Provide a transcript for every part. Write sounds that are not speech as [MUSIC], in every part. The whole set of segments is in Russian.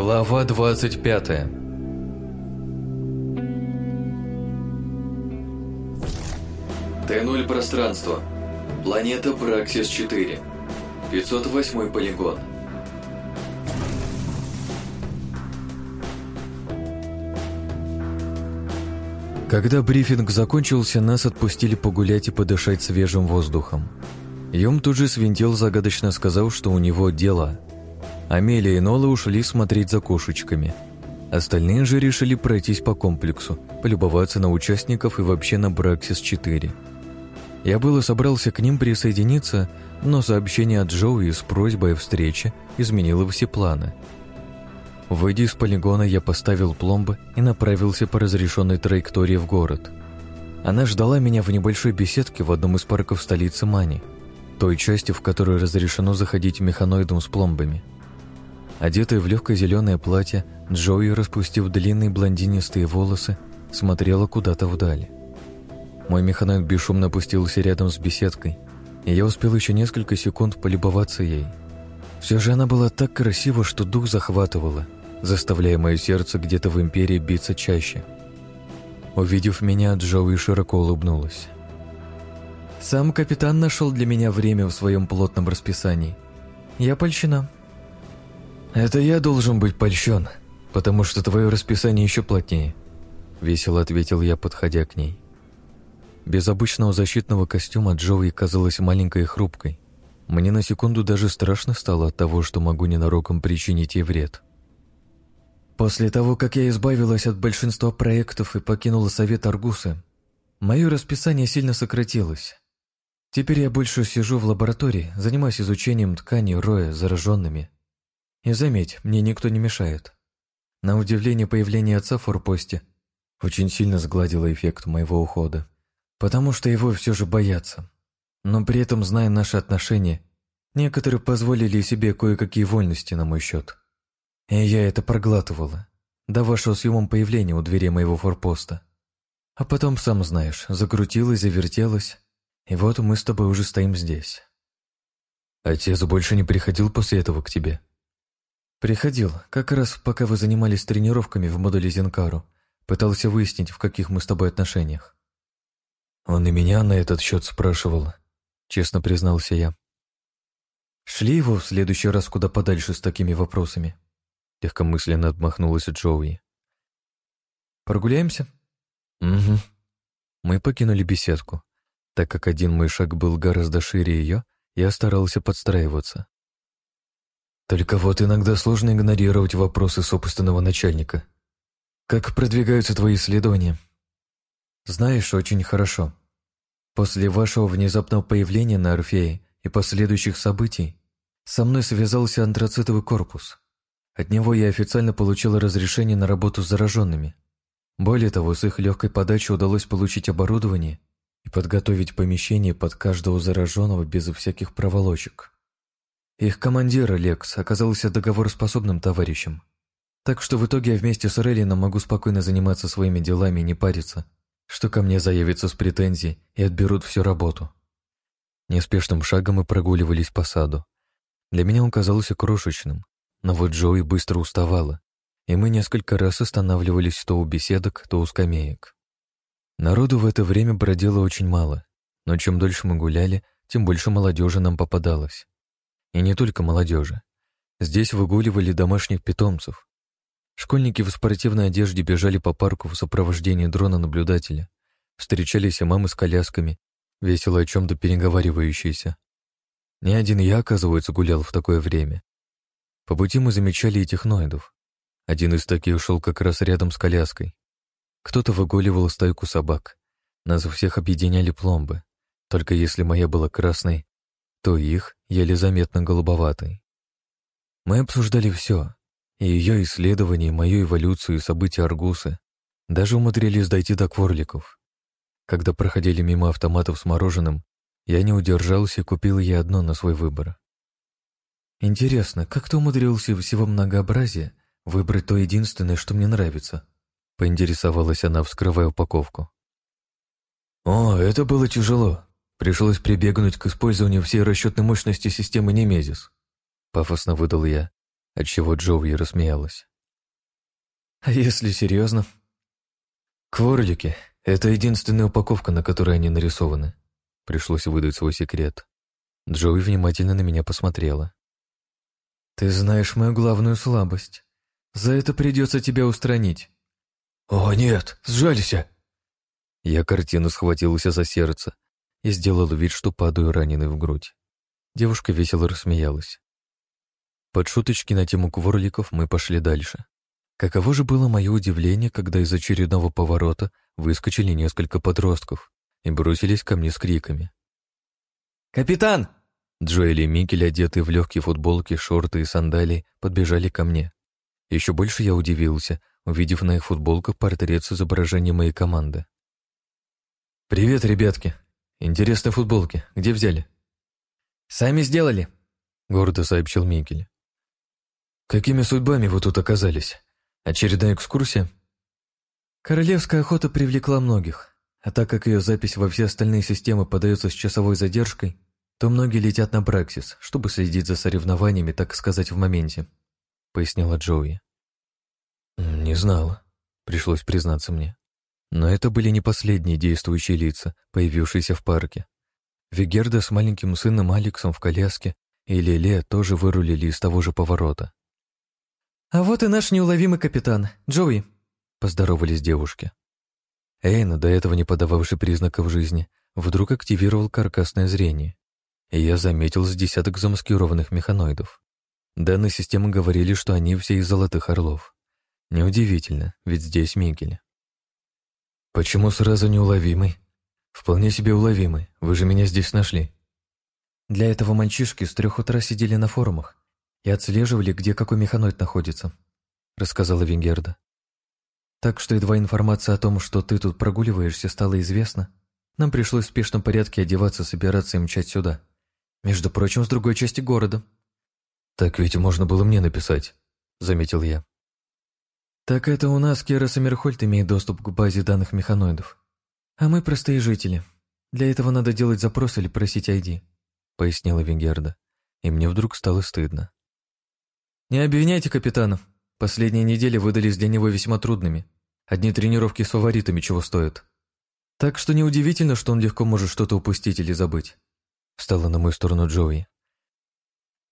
Глава 25 Т0 пространство. Планета Браксис-4. 508 полигон. Когда брифинг закончился, нас отпустили погулять и подышать свежим воздухом. Юм тут же свинтил, загадочно сказав, что у него дела. Амелия и Нола ушли смотреть за кошечками. Остальные же решили пройтись по комплексу, полюбоваться на участников и вообще на Браксис-4. Я было собрался к ним присоединиться, но сообщение от Джоуи с просьбой о встрече изменило все планы – Выйдя из полигона, я поставил пломбы и направился по разрешенной траектории в город. Она ждала меня в небольшой беседке в одном из парков столицы Мани, той части, в которой разрешено заходить механоидом с пломбами. Одетая в легкое зеленое платье, Джои, распустив длинные блондинистые волосы, смотрела куда-то вдаль. Мой механоид бесшумно опустился рядом с беседкой, и я успел еще несколько секунд полюбоваться ей. Все же она была так красива, что дух захватывала – заставляя мое сердце где-то в империи биться чаще. Увидев меня, Джоуи широко улыбнулась. «Сам капитан нашел для меня время в своем плотном расписании. Я польщена». «Это я должен быть польщен, потому что твое расписание еще плотнее», — весело ответил я, подходя к ней. Без обычного защитного костюма Джоуи казалась маленькой и хрупкой. Мне на секунду даже страшно стало от того, что могу ненароком причинить ей вред. После того, как я избавилась от большинства проектов и покинула совет Аргуса, мое расписание сильно сократилось. Теперь я больше сижу в лаборатории, занимаюсь изучением тканей роя зараженными. И заметь, мне никто не мешает. На удивление появление отца в форпосте очень сильно сгладило эффект моего ухода, потому что его все же боятся. Но при этом, зная наши отношения, некоторые позволили себе кое-какие вольности на мой счет. И я это проглатывала. До вашего съемом появления у двери моего форпоста. А потом, сам знаешь, закрутилась, завертелась. И вот мы с тобой уже стоим здесь. Отец больше не приходил после этого к тебе? Приходил, как раз пока вы занимались тренировками в модуле Зенкару. Пытался выяснить, в каких мы с тобой отношениях. Он и меня на этот счет спрашивал, честно признался я. Шли его в следующий раз куда подальше с такими вопросами. Легкомысленно отмахнулась Джоуи. «Прогуляемся?» «Угу». Мы покинули беседку. Так как один мой шаг был гораздо шире ее, я старался подстраиваться. Только вот иногда сложно игнорировать вопросы собственного начальника. Как продвигаются твои исследования? Знаешь, очень хорошо. После вашего внезапного появления на Орфее и последующих событий со мной связался антрацитовый корпус. От него я официально получил разрешение на работу с зараженными. Более того, с их легкой подачи удалось получить оборудование и подготовить помещение под каждого зараженного без всяких проволочек. Их командир, Лекс, оказался договороспособным товарищем. Так что в итоге я вместе с Реллином могу спокойно заниматься своими делами и не париться, что ко мне заявятся с претензией и отберут всю работу. Неспешным шагом мы прогуливались по саду. Для меня он казался крошечным, но вот Джои быстро уставала, и мы несколько раз останавливались то у беседок, то у скамеек. Народу в это время бродило очень мало, но чем дольше мы гуляли, тем больше молодежи нам попадалось. И не только молодежи. Здесь выгуливали домашних питомцев. Школьники в спортивной одежде бежали по парку в сопровождении дрона-наблюдателя. Встречались и мамы с колясками, весело о чем-то переговаривающиеся. Не один я, оказывается, гулял в такое время. По пути мы замечали и техноидов. Один из таких шел как раз рядом с коляской. Кто-то выгуливал стайку собак. Нас всех объединяли пломбы. Только если моя была красной, то их еле заметно голубоватой. Мы обсуждали все. И ее исследования, мою эволюцию, и события Аргуса. Даже умудрились дойти до кворликов. Когда проходили мимо автоматов с мороженым, я не удержался и купил ей одно на свой выбор. Интересно, как ты умудрился всего многообразия выбрать то единственное, что мне нравится? Поинтересовалась она, вскрывая упаковку. О, это было тяжело. Пришлось прибегнуть к использованию всей расчетной мощности системы Немезис. Пафосно выдал я, отчего Джоуи рассмеялась. «А если серьезно?» «Кворлики — это единственная упаковка, на которой они нарисованы». Пришлось выдать свой секрет. Джоуи внимательно на меня посмотрела. «Ты знаешь мою главную слабость. За это придется тебя устранить». «О, нет, сжалься!» Я картину схватился за сердце и сделал вид, что падаю раненый в грудь. Девушка весело рассмеялась. Под шуточки на тему кворликов мы пошли дальше. Каково же было мое удивление, когда из очередного поворота выскочили несколько подростков и бросились ко мне с криками. «Капитан!» Джоэли и Микель, одетые в легкие футболки, шорты и сандалии, подбежали ко мне. Еще больше я удивился, увидев на их футболках портрет с изображением моей команды. «Привет, ребятки! Интересные футболки. Где взяли?» «Сами сделали», — гордо сообщил Микель. «Какими судьбами вы тут оказались? Очередная экскурсия?» Королевская охота привлекла многих, а так как ее запись во все остальные системы подается с часовой задержкой, то многие летят на Браксис, чтобы следить за соревнованиями, так сказать, в моменте», — пояснила Джоуи. «Не знала», — пришлось признаться мне. Но это были не последние действующие лица, появившиеся в парке. Вегерда с маленьким сыном Алексом в коляске и Лиле тоже вырулили из того же поворота. «А вот и наш неуловимый капитан, Джоуи», — поздоровались девушки. Эйн, до этого не подававший признаков жизни, вдруг активировал каркасное зрение, и я заметил с десяток замаскированных механоидов. Данные системы говорили, что они все из золотых орлов. Неудивительно, ведь здесь Мигель. «Почему сразу неуловимый?» «Вполне себе уловимый. Вы же меня здесь нашли». Для этого мальчишки с трех утра сидели на форумах и отслеживали, где какой механоид находится», — рассказала Венгерда. «Так что едва информация о том, что ты тут прогуливаешься, стала известна, нам пришлось в спешном порядке одеваться, собираться и мчать сюда. Между прочим, с другой части города». «Так ведь можно было мне написать», — заметил я. «Так это у нас Кера Саммерхольд имеет доступ к базе данных механоидов. А мы простые жители. Для этого надо делать запрос или просить ID», — пояснила Венгерда. И мне вдруг стало стыдно. «Не обвиняйте капитана. Последние недели выдались для него весьма трудными. Одни тренировки с фаворитами чего стоят. Так что неудивительно, что он легко может что-то упустить или забыть». Встала на мою сторону Джоуи.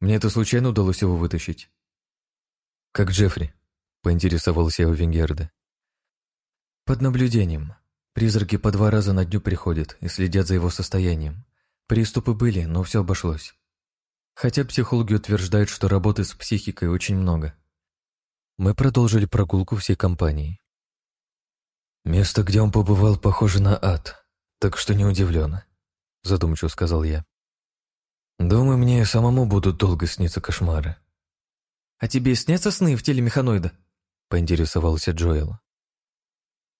«Мне это случайно удалось его вытащить?» «Как Джеффри», поинтересовался у Венгерда. Под наблюдением. Призраки по два раза на дню приходят и следят за его состоянием. Приступы были, но все обошлось. Хотя психологи утверждают, что работы с психикой очень много. Мы продолжили прогулку всей компанией. «Место, где он побывал, похоже на ад, так что не удивлен», — задумчиво сказал я. «Думаю, мне самому будут долго сниться кошмары». «А тебе снятся сны в теле механоида?» Поинтересовался Джоэл.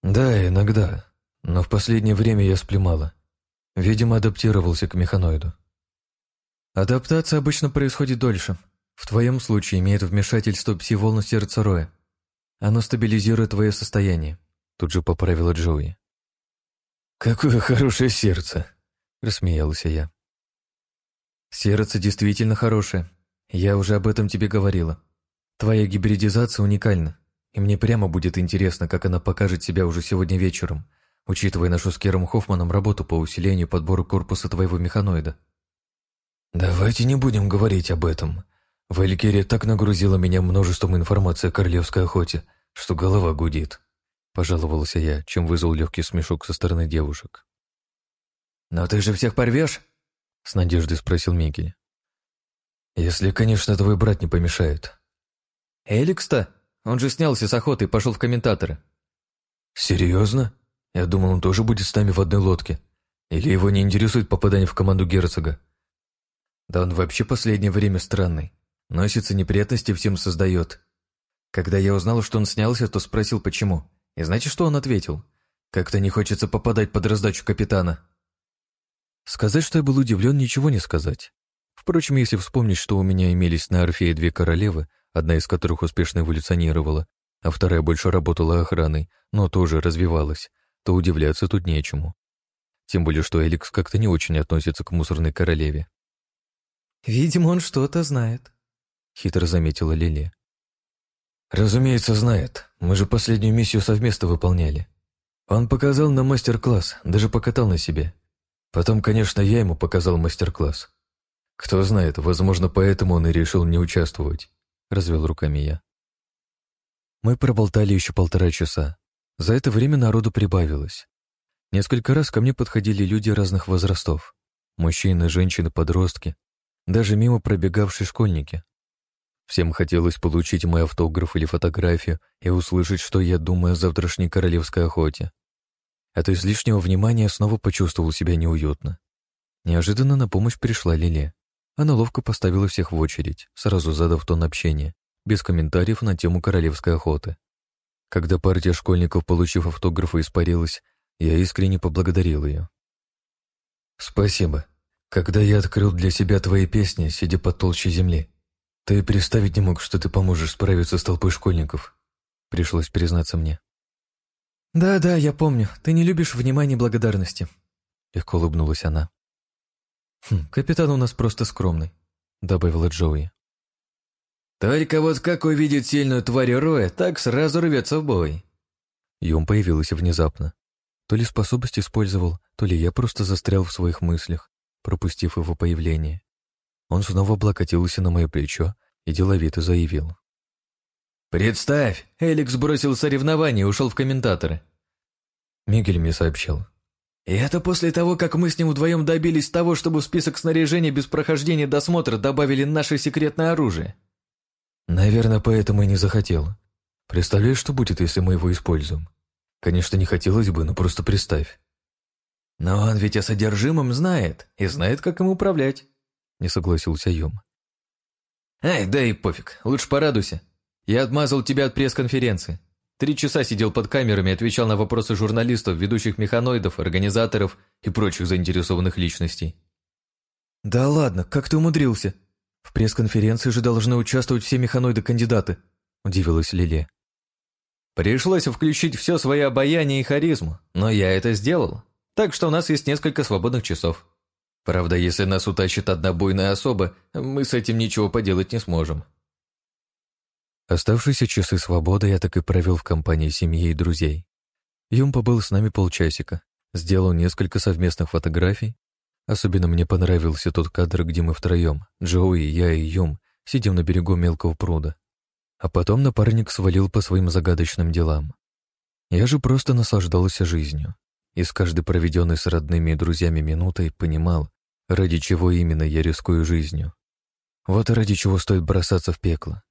«Да, иногда, но в последнее время я сплю мало. Видимо, адаптировался к механоиду». «Адаптация обычно происходит дольше. В твоем случае имеет вмешательство пси-волн сердца Роя. Оно стабилизирует твое состояние», — тут же поправила Джоуи. «Какое хорошее сердце!» — рассмеялся я. «Сердце действительно хорошее. Я уже об этом тебе говорила. Твоя гибридизация уникальна и мне прямо будет интересно, как она покажет себя уже сегодня вечером, учитывая нашу с Кером Хоффманом работу по усилению подбора корпуса твоего механоида. «Давайте не будем говорить об этом. Валькирия так нагрузила меня множеством информации о королевской охоте, что голова гудит», — пожаловался я, чем вызвал легкий смешок со стороны девушек. «Но ты же всех порвешь?» — с надеждой спросил Микель. «Если, конечно, твой брат не помешает». «Эликс-то?» Он же снялся с охоты и пошел в комментаторы. Серьезно? Я думал, он тоже будет с нами в одной лодке. Или его не интересует попадание в команду герцога? Да он вообще последнее время странный. Носится неприятности всем создает. Когда я узнал, что он снялся, то спросил, почему. И знаете, что он ответил? Как-то не хочется попадать под раздачу капитана. Сказать, что я был удивлен, ничего не сказать. Впрочем, если вспомнить, что у меня имелись на Орфее две королевы, одна из которых успешно эволюционировала, а вторая больше работала охраной, но тоже развивалась, то удивляться тут нечему. Тем более, что Эликс как-то не очень относится к мусорной королеве. «Видимо, он что-то знает», — хитро заметила Лили. «Разумеется, знает. Мы же последнюю миссию совместно выполняли. Он показал нам мастер-класс, даже покатал на себе. Потом, конечно, я ему показал мастер-класс. Кто знает, возможно, поэтому он и решил не участвовать», — развел руками я. Мы проболтали еще полтора часа. За это время народу прибавилось. Несколько раз ко мне подходили люди разных возрастов. Мужчины, женщины, подростки. Даже мимо пробегавшие школьники. Всем хотелось получить мой автограф или фотографию и услышать, что я думаю о завтрашней королевской охоте. От излишнего внимания снова почувствовал себя неуютно. Неожиданно на помощь пришла Лиле. Она ловко поставила всех в очередь, сразу задав тон общения, без комментариев на тему королевской охоты. Когда партия школьников, получив автографы, испарилась, я искренне поблагодарил ее. «Спасибо. Когда я открыл для себя твои песни, сидя под толщей земли, ты представить не мог, что ты поможешь справиться с толпой школьников. Пришлось признаться мне. «Да-да, я помню. Ты не любишь внимания и благодарности», — легко улыбнулась она. «Хм, капитан у нас просто скромный», — добавила Джоуи. «Только вот как увидит сильную тварь Роя, так сразу рвется в бой». Юм появился внезапно. То ли способность использовал, то ли я просто застрял в своих мыслях, пропустив его появление. Он снова облокотился на мое плечо и деловито заявил. «Представь, Эликс бросил соревнование и ушел в комментаторы». Мигель мне сообщил. «И это после того, как мы с ним вдвоем добились того, чтобы в список снаряжения без прохождения досмотра добавили наше секретное оружие». «Наверное, поэтому и не захотел. Представляешь, что будет, если мы его используем? Конечно, не хотелось бы, но просто представь». «Но он ведь о содержимом знает и знает, как им управлять» не согласился Юм. «Эй, да и пофиг, лучше порадуйся. Я отмазал тебя от пресс-конференции. Три часа сидел под камерами и отвечал на вопросы журналистов, ведущих механоидов, организаторов и прочих заинтересованных личностей». «Да ладно, как ты умудрился? В пресс-конференции же должны участвовать все механоиды-кандидаты», – удивилась Лилия. «Пришлось включить все свое обаяние и харизму, но я это сделал, так что у нас есть несколько свободных часов. Правда, если нас утащит одна буйная особа, мы с этим ничего поделать не сможем. Оставшиеся часы свободы я так и провел в компании семьи и друзей. Юм побыл с нами полчасика, сделал несколько совместных фотографий. Особенно мне понравился тот кадр, где мы втроем, Джоуи, я и Юм, сидим на берегу мелкого пруда. А потом напарник свалил по своим загадочным делам. Я же просто наслаждался жизнью и с каждой проведенной с родными и друзьями минутой понимал, ради чего именно я рискую жизнью. Вот ради чего стоит бросаться в пекло.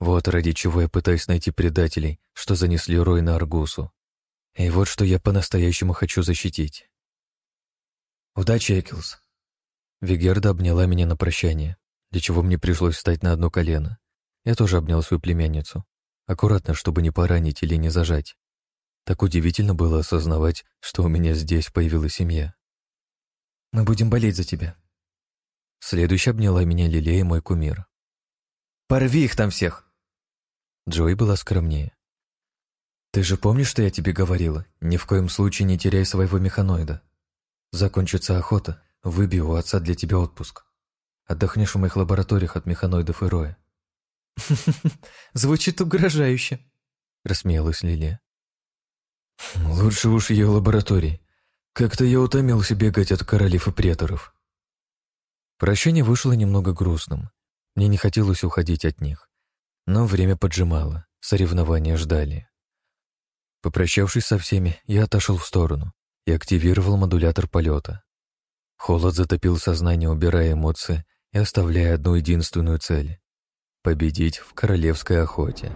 Вот ради чего я пытаюсь найти предателей, что занесли Рой на Аргусу. И вот что я по-настоящему хочу защитить. Удачи, Экилс. Вигерда обняла меня на прощание, для чего мне пришлось встать на одно колено. Я тоже обнял свою племянницу. Аккуратно, чтобы не поранить или не зажать. Так удивительно было осознавать, что у меня здесь появилась семья. «Мы будем болеть за тебя». Следующая обняла меня Лилия и мой кумир. «Порви их там всех!» Джой была скромнее. «Ты же помнишь, что я тебе говорила? Ни в коем случае не теряй своего механоида. Закончится охота, выбей у отца для тебя отпуск. Отдохнешь в моих лабораториях от механоидов и роя». [LAUGHS] «Звучит угрожающе», — рассмеялась Лилия. Лучше уж ее лаборатории. Как-то я утомился бегать от королев и преторов. Прощание вышло немного грустным. Мне не хотелось уходить от них. Но время поджимало, соревнования ждали. Попрощавшись со всеми, я отошел в сторону и активировал модулятор полета. Холод затопил сознание, убирая эмоции и оставляя одну единственную цель — победить в королевской охоте.